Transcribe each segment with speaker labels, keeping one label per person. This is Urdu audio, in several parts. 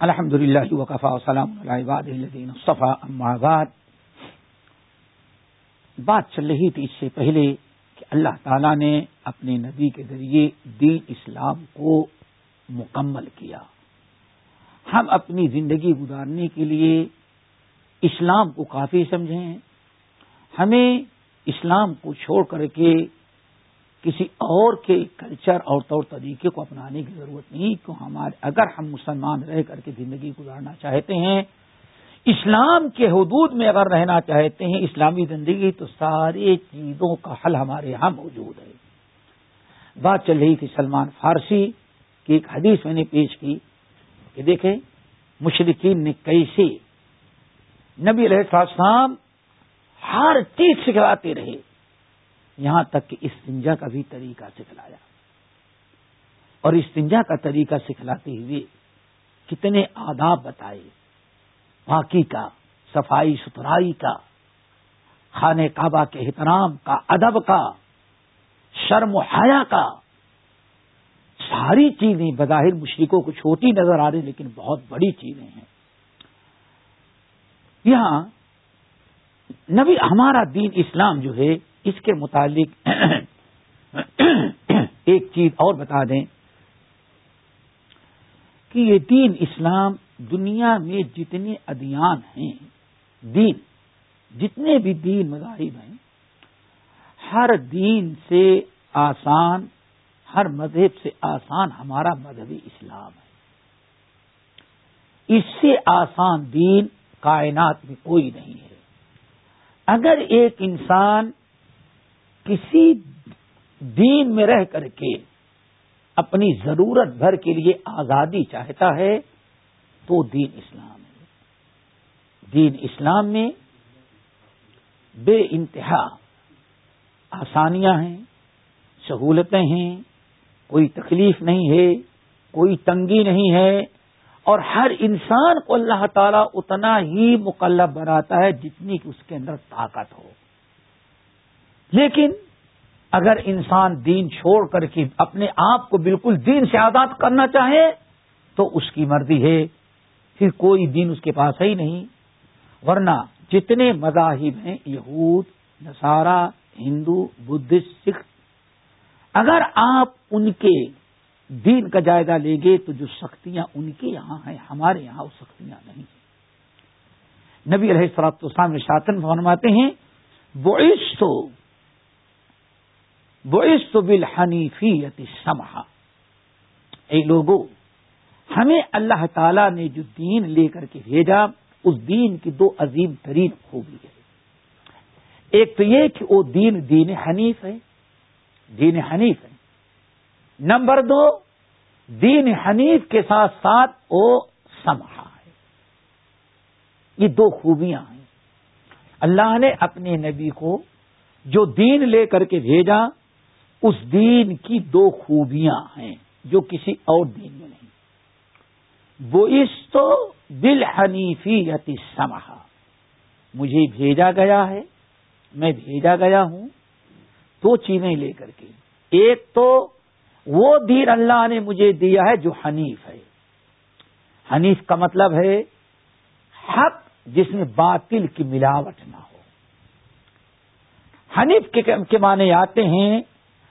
Speaker 1: الحمد للہ وقفا وسلام الدین صفا بعد، بات چل رہی تھی اس سے پہلے کہ اللہ تعالی نے اپنے نبی کے ذریعے دین اسلام کو مکمل کیا۔ ہم اپنی زندگی گزارنے کے لیے اسلام کو کافی سمجھیں۔ ہمیں اسلام کو چھوڑ کر کے کسی اور کے کلچر اور طور طریقے کو اپنانے کی ضرورت نہیں۔ کہ ہمارے اگر ہم مسلمان رہ کر کے زندگی گزارنا چاہتے ہیں، اسلام کے حدود میں اگر رہنا چاہتے ہیں، اسلامی زندگی، تو ساری چیزوں کا حل ہمارے یہاں موجود ہے۔ بات چل رہی تھی سلمان فارسی کی ایک حدیث میں نے پیش کی کہ دیکھیں مشرقین نے کیسے نبی علیہ السلام ہر چیز سکھلاتے رہے۔ یہاں تک کہ استنجا کا بھی طریقہ سکھلایا۔ اور استنجا کا طریقہ سکھلاتے ہوئے کتنے آداب بتائے۔ باقی کا، صفائی ستھرائی کا خانے کعبہ کے احترام کا، ادب کا، شرم و حیا کا۔ ساری چیزیں بظاہر مشرقوں کو چھوٹی نظر آ رہی لیکن بہت بڑی چیزیں ہیں۔ یہاں نبی ہمارا دین اسلام جو ہے اس کے متعلق ایک چیز اور بتا دیں کہ یہ دین اسلام دنیا میں جتنے ادیان ہیں، دین، جتنے بھی دین مذاہب ہیں، ہر دین سے آسان، ہر مذہب سے آسان ہمارا مذہبی اسلام ہے۔ اس سے آسان دین کائنات میں کوئی نہیں ہے۔ اگر ایک انسان کسی دین میں رہ کر کے اپنی ضرورت بھر کے لیے آزادی چاہتا ہے تو دین اسلام ہے۔ دین اسلام میں بے انتہا آسانیاں ہیں، سہولتیں ہیں، کوئی تکلیف نہیں ہے، کوئی تنگی نہیں ہے، اور ہر انسان کو اللہ تعالیٰ اتنا ہی مقلب بناتا ہے جتنی کہ اس کے اندر طاقت ہو۔ لیکن اگر انسان دین چھوڑ کر کے اپنے آپ کو بالکل دین سے آزاد کرنا چاہے، تو اس کی مرضی ہے۔ پھر کوئی دین اس کے پاس ہے ہی نہیں۔ ورنہ جتنے مذاہب ہیں، یہود، نصارہ، ہندو، بدھسٹ، سکھ، اگر آپ ان کے دین کا جائزہ لیں گے، تو جو سختیاں ان کے یہاں ہیں، ہمارے یہاں وہ سختیاں نہیں ہیں۔ نبی علیہ سراب تو شاطن فرماتے ہیں وہ تو بوئس تو بل سمہا اے لوگوں ہمیں اللہ تعالی نے جو دین لے کر کے بھیجا، اس دین کی دو عظیم ترین خوبی ہے ایک تو یہ کہ وہ دین دین حنیف ہے، دین حنیف ہے۔ نمبر دو، دین حنیف کے ساتھ ساتھ وہ سمہا ہے۔ یہ دو خوبیاں ہیں۔ اللہ نے اپنے نبی کو جو دین لے کر کے بھیجا اس دین کی دو خوبیاں ہیں جو کسی اور دین میں نہیں۔ وہ اس تو دل حنیفی یتی سمہا مجھے بھیجا گیا ہے، میں بھیجا گیا ہوں، دو چیزیں لے کر کے۔ ایک تو وہ دین اللہ نے مجھے دیا ہے جو حنیف ہے۔ حنیف کا مطلب ہے حق جس میں باطل کی ملاوٹ نہ ہو۔ حنیف کے معنی آتے ہیں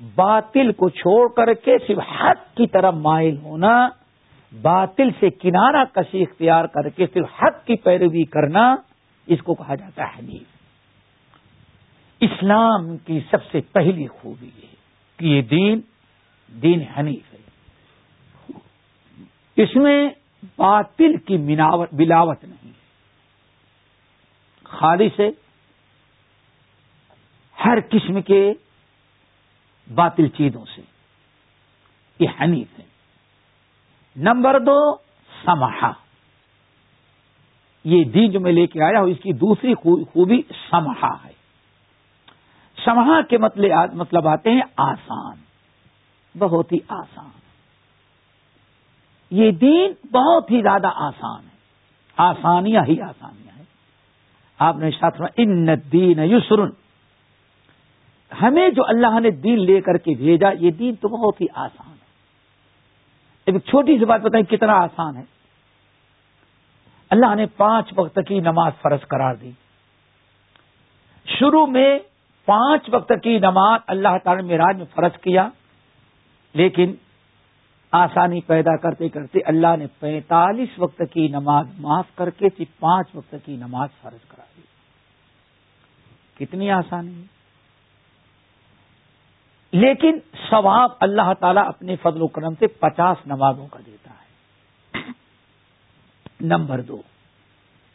Speaker 1: باطل کو چھوڑ کر کے صرف حق کی طرف مائل ہونا، باطل سے کنارہ کشی اختیار کر کے صرف حق کی پیروی کرنا، اس کو کہا جاتا ہے حنیف۔ اسلام کی سب سے پہلی خوبی ہے کہ یہ دین دین حنیف ہے۔ اس میں باطل کی ملاوٹ نہیں خالص ہے، ہر قسم کے باطل چیزوں سے۔ یہ حنیف ہے۔ نمبر دو سمہا یہ دین جو میں لے کے آیا ہوں، اس کی دوسری خوبی سمہا ہے۔ سمہا کے مطلب, مطلب آتے ہیں آسان۔ بہت ہی آسان۔ یہ دین بہت ہی زیادہ آسان ہے۔ آسانیاں ہی آسانیاں ہیں۔ آپ نے ساتھ ان دین یسرن ہمیں جو اللہ نے دین لے کر کے بھیجا، یہ دین تو بہت ہی آسان ہے۔ ایک چھوٹی سی بات بتائیں، کتنا آسان ہے؟ اللہ نے پانچ وقت کی نماز فرض قرار دی۔ شروع میں پانچ وقت کی نماز اللہ تعالی میراج میں فرض کیا، لیکن آسانی پیدا کرتے کرتے اللہ نے پینتالیس وقت کی نماز معاف کر کے صرف پانچ وقت کی نماز فرض کرا دی۔ کتنی آسانی ہے؟ لیکن ثواب اللہ تعالیٰ اپنے فضل و کرم سے پچاس نمازوں کا دیتا ہے۔ نمبر دو،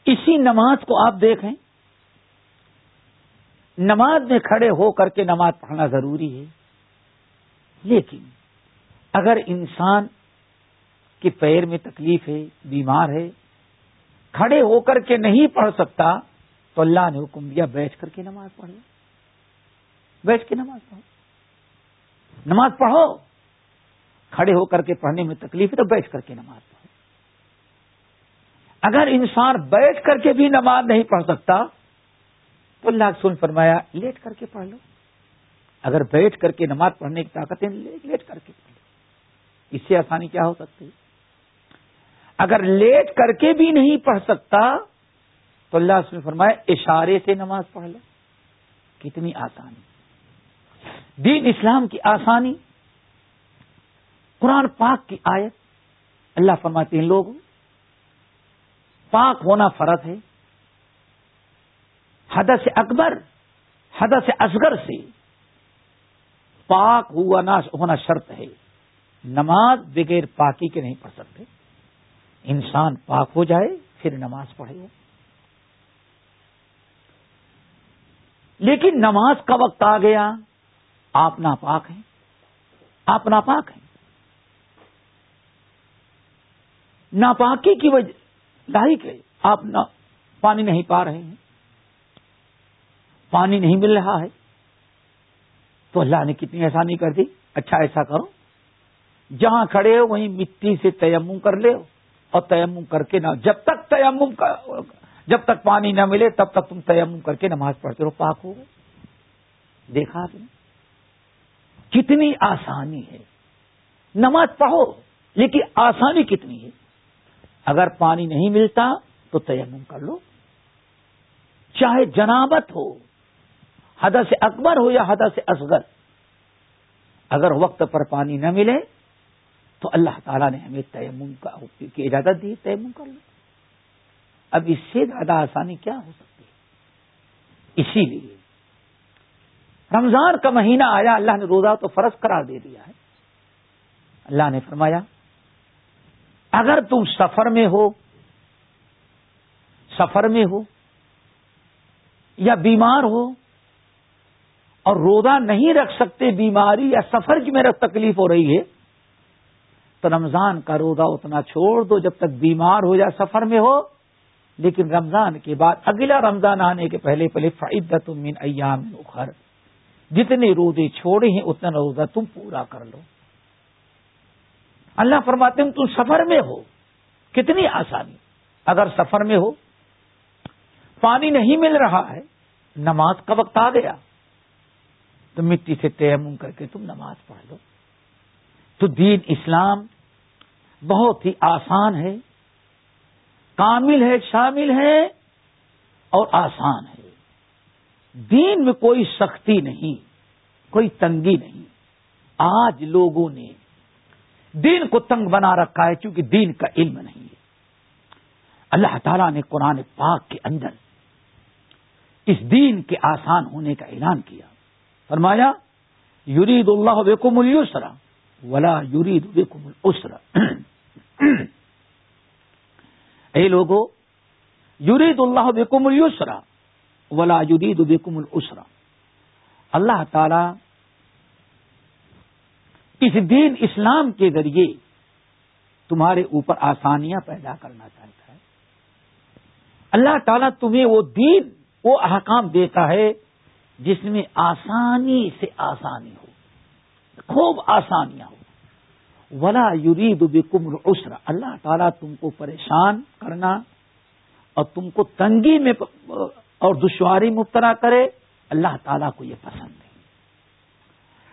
Speaker 1: اسی نماز کو آپ دیکھیں۔ نماز میں کھڑے ہو کر کے نماز پڑھنا ضروری ہے۔ لیکن اگر انسان کے پیر میں تکلیف ہے، بیمار ہے، کھڑے ہو کر کے نہیں پڑھ سکتا، تو اللہ نے حکم دیا بیٹھ کر کے نماز پڑھو۔ بیٹھ کے نماز پڑھو۔ نماز پڑھو۔ کھڑے ہو کر کے پڑھنے میں تکلیف ہے تو بیٹھ کر کے نماز پڑھو۔ اگر انسان بیٹھ کر کے بھی نماز نہیں پڑھ سکتا، تو اللہ سن فرمایا، لیٹ کر کے پڑھ لو۔ اگر بیٹھ کر کے نماز پڑھنے کی طاقت ہے، لیٹ کر کے پڑھ لو۔ اس سے آسانی کیا ہو سکتی اگر لیٹ کر کے بھی نہیں پڑھ سکتا، تو اللہ نے فرمایا، اشارے سے نماز پڑھ لو۔ کتنی آسانی۔ دین اسلام کی آسانی، قرآن پاک کی آیت، اللہ فرماتے ہیں لوگ، پاک ہونا فرض ہے۔ حدث سے اکبر، حدث سے اصغر سے پاک ہوا ہونا شرط ہے۔ نماز بغیر پاکی کے نہیں پڑھ سکتے۔ انسان پاک ہو جائے، پھر نماز پڑھے۔ گا لیکن نماز کا وقت آ گیا۔ آپ ناپاک ہیں؟ آپ ناپاک ہیں۔ ناپاکی کی وجہ لاحق ہے آپ پانی نہیں پا رہے ہیں۔ پانی نہیں مل رہا ہے۔ تو اللہ نے کتنی آسانی کر دی۔ اچھا ایسا کرو۔ جہاں کھڑے ہو، وہیں مٹی سے تیمم کر لے اور تیمم کر کے نہ جب تک تیمم جب تک پانی نہ ملے، تب تک تم تیمم کر کے نماز پڑھتے رہو۔ پاک ہو گئے۔ دیکھا آپ نے؟ کتنی آسانی ہے۔ نماز پڑھو، لیکن آسانی کتنی ہے؟ اگر پانی نہیں ملتا تو تیمم کر لو۔ چاہے جنابت ہو حد سے اکبر ہو یا حد سے اصغر، اگر وقت پر پانی نہ ملے تو اللہ تعالیٰ نے ہمیں تیمم کا کی اجازت دی، تیمم کر لو۔ اب اس سے زیادہ آسانی کیا ہو سکتی ہے؟ اسی لیے رمضان کا مہینہ آیا، اللہ نے روزہ تو فرض قرار دے دیا ہے۔ اللہ نے فرمایا، اگر تم سفر میں ہو، سفر میں ہو یا بیمار ہو اور روزہ نہیں رکھ سکتے، بیماری یا سفر کی میرا تکلیف ہو رہی ہے، تو رمضان کا روزہ اتنا چھوڑ دو جب تک بیمار ہو یا سفر میں ہو۔ لیکن رمضان کے بعد، اگلا رمضان آنے کے پہلے پہلے فعدت من ایام اخر۔ جتنے روزے چھوڑے ہیں، اتنا روزہ تم پورا کر لو۔ اللہ فرماتے ہیں، تم سفر میں ہو۔ کتنی آسانی۔ اگر سفر میں ہو، پانی نہیں مل رہا ہے، نماز کا وقت آ گیا۔ تو مٹی سے تیمم کر کے تم نماز پڑھ لو۔ تو دین اسلام بہت ہی آسان ہے۔ کامل ہے، شامل ہے اور آسان ہے۔ دین میں کوئی سختی نہیں، کوئی تنگی نہیں۔ آج لوگوں نے دین کو تنگ بنا رکھا ہے کیونکہ دین کا علم نہیں ہے۔ اللہ تعالیٰ نے قرآن پاک کے اندر اس دین کے آسان ہونے کا اعلان کیا۔ فرمایا یورید اللہ بیکم السرا ولا یورید بیکم السرا اے لوگو، یرید اللہ بکم السرا ولا یرید بکم السرا اللہ تعالی اس دین اسلام کے ذریعے تمہارے اوپر آسانیاں پیدا کرنا چاہتا ہے۔ اللہ تعالیٰ تمہیں وہ دین، وہ احکام دیتا ہے جس میں آسانی سے آسانی ہو، خوب آسانیاں ہو۔ ولا یرید بکم العسر۔ اللہ تعالیٰ تم کو پریشان کرنا اور تم کو تنگی میں اور دشواری مبتلا کرے، اللہ تعالیٰ کو یہ پسند نہیں۔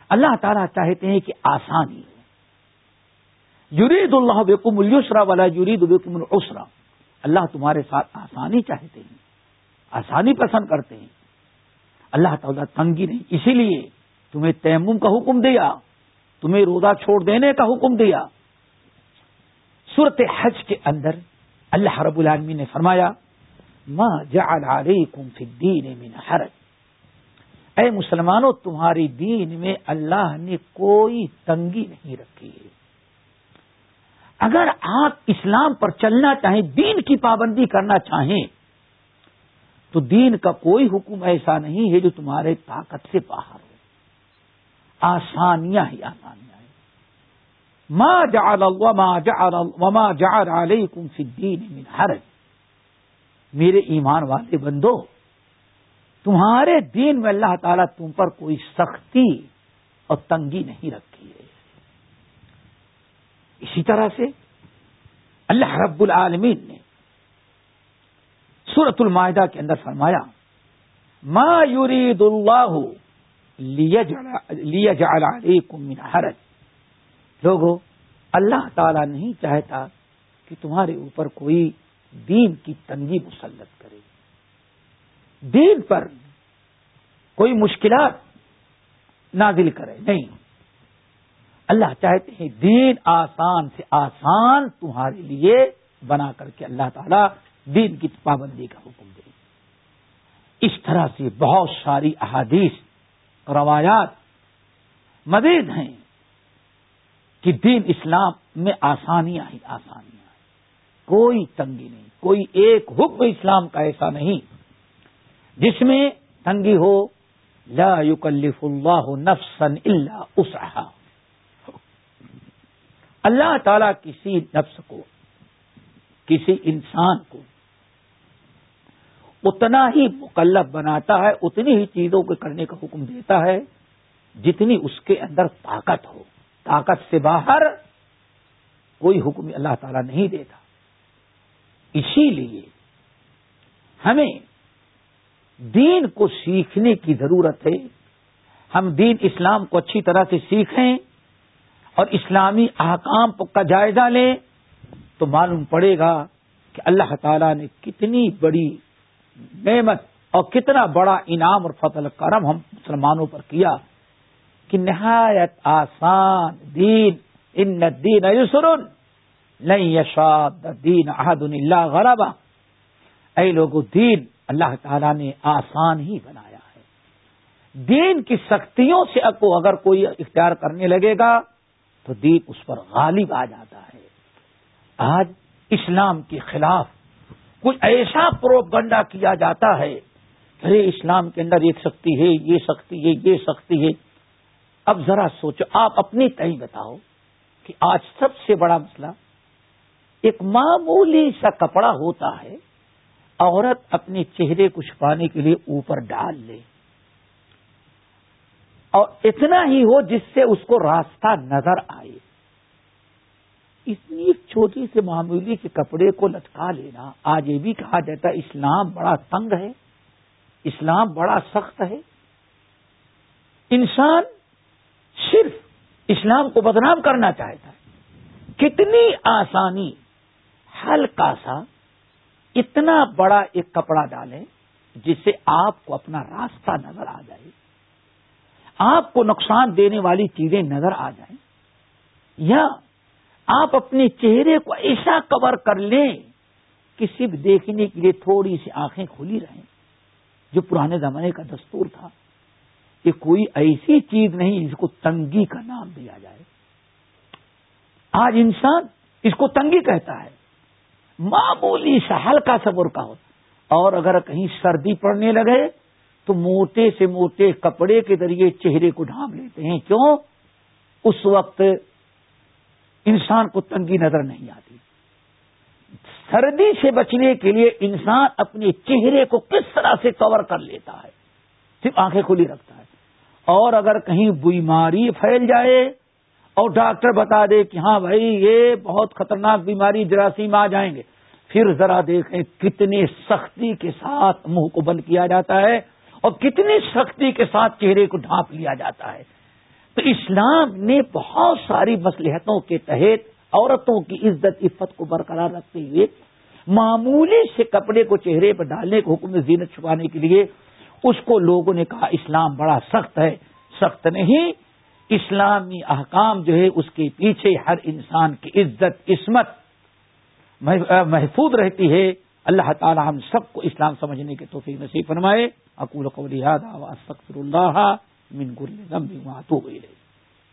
Speaker 1: اللہ تعالیٰ چاہتے ہیں کہ آسانی ہو۔ یرید اللہ بکم السرا ولا یرید بکم العسرا۔ اللہ تمہارے ساتھ آسانی چاہتے ہیں، آسانی پسند کرتے ہیں۔ اللہ تعالیٰ تنگی نہیں، اسی لیے تمہیں تیمم کا حکم دیا، تمہیں روزہ چھوڑ دینے کا حکم دیا۔ صورت حج کے اندر اللہ رب العالمین نے فرمایا ماں جعل علیکم فی الدین من حرج. اے مسلمانوں، تمہاری دین میں اللہ نے کوئی تنگی نہیں رکھی ہے. اگر آپ اسلام پر چلنا چاہیں، دین کی پابندی کرنا چاہیں، تو دین کا کوئی حکم ایسا نہیں ہے جو تمہارے طاقت سے باہر ہو. آسانیاں ہی آسانیاں ہیں. ماں جعل وما جعل وما جعل علیکم فی الدین من حرج. میرے ایمان والے بندو، تمہارے دین میں اللہ تعالیٰ تم پر کوئی سختی اور تنگی نہیں رکھی ہے۔ اسی طرح سے اللہ رب العالمین نے سورت المائدہ کے اندر فرمایا، ما یرید اللہ لیجعل علیکم من حرج. لوگو، اللہ تعالی نہیں چاہتا کہ تمہارے اوپر کوئی دین کی تنگی مسلط کرے دین پر کوئی مشکلات نازل کرے نہیں اللہ چاہتے ہیں دین آسان سے آسان تمہارے لیے بنا کر کے اللہ تعالی دین کی پابندی کا حکم دے اس طرح سے بہت ساری احادیث روایات مزید ہیں کہ دین اسلام میں آسانیاں ہی آسانیاں کوئی تنگی نہیں، کوئی ایک حکم اسلام کا ایسا نہیں جس میں تنگی ہو، لا یکلف اللہ نفسن اللہ اسحا اللہ تعالی کسی نفس کو، کسی انسان کو اتنا ہی مکلف بناتا ہے، اتنی ہی چیزوں کو کرنے کا حکم دیتا ہے جتنی اس کے اندر طاقت ہو۔ طاقت سے باہر کوئی حکم اللہ تعالیٰ نہیں دیتا۔ اسی لیے ہمیں دین کو سیکھنے کی ضرورت ہے۔ ہم دین اسلام کو اچھی طرح سے سیکھیں اور اسلامی احکام کا جائزہ لیں تو معلوم پڑے گا کہ اللہ تعالیٰ نے کتنی بڑی نعمت اور کتنا بڑا انعام اور فضل کرم ہم مسلمانوں پر کیا کہ نہایت آسان دین، ان دین یسرن یشاد دین احد اللہ غربا۔ اے لوگ دین اللہ تعالی نے آسان ہی بنایا ہے۔ دین کی سختیوں سے کو اگر کوئی اختیار کرنے لگے گا، تو دین اس پر غالب آ جاتا ہے۔ آج اسلام کے خلاف کچھ ایسا پروپ گنڈا کیا جاتا ہے ارے اسلام کے اندر ایک سختی ہے، یہ سختی ہے، یہ سختی ہے۔ اب ذرا سوچو، آپ اپنی تئی بتاؤ کہ آج سب سے بڑا مسئلہ ایک معمولی سا کپڑا ہوتا ہے، عورت اپنے چہرے کو چھپانے کے لیے اوپر ڈال لے۔ اور اتنا ہی ہو جس سے اس کو راستہ نظر آئے۔ اتنی چھوٹی سے معمولی کے کپڑے کو لٹکا لینا۔ آج یہ بھی کہا جاتا ہے، اسلام بڑا تنگ ہے۔ اسلام بڑا سخت ہے۔ انسان صرف اسلام کو بدنام کرنا چاہتا ہے۔ کتنی آسانی ہلکا سا اتنا بڑا ایک کپڑا ڈالیں جس سے آپ کو اپنا راستہ نظر آ جائے، آپ کو نقصان دینے والی چیزیں نظر آ جائیں، یا آپ اپنے چہرے کو ایسا کور کر لیں کہ صرف دیکھنے کے لیے تھوڑی سی آنکھیں کھلی رہیں، جو پرانے زمانے کا دستور تھا کہ کوئی ایسی چیز نہیں جس کو تنگی کا نام دیا جائے۔ آج انسان اس کو تنگی کہتا ہے۔ معمولی سا، ہلکا سا برقع ہوتا اور اگر کہیں سردی پڑنے لگے، تو موٹے سے موٹے کپڑے کے ذریعے چہرے کو ڈھانپ لیتے ہیں۔ کیوں؟ اس وقت انسان کو تنگی نظر نہیں آتی۔ سردی سے بچنے کے لیے انسان اپنے چہرے کو کس طرح سے کور کر لیتا ہے؟ صرف آنکھیں کھلی رکھتا ہے۔ اور اگر کہیں بیماری پھیل جائے اور ڈاکٹر بتا دے کہ ہاں بھائی، یہ بہت خطرناک بیماری جراثیم آ جائیں گے پھر ذرا دیکھیں کتنی سختی کے ساتھ منہ کو بند کیا جاتا ہے اور کتنی سختی کے ساتھ چہرے کو ڈھانپ لیا جاتا ہے۔ تو اسلام نے بہت ساری مصلحتوں کے تحت عورتوں کی عزت، عفت کو برقرار رکھتے ہوئے معمولی سے کپڑے کو چہرے پر ڈالنے کو حکم زینت چھپانے کے لیے اس کو لوگوں نے کہا اسلام بڑا سخت ہے، سخت نہیں۔ اسلامی احکام جو ہے اس کے پیچھے ہر انسان کی عزت قسمت محفوظ رہتی ہے، اللہ تعالی ہم سب کو اسلام سمجھنے کے توفیق نصیب فرمائے۔ اکول قولی اللہ من کل ذنب واتوب الیہ۔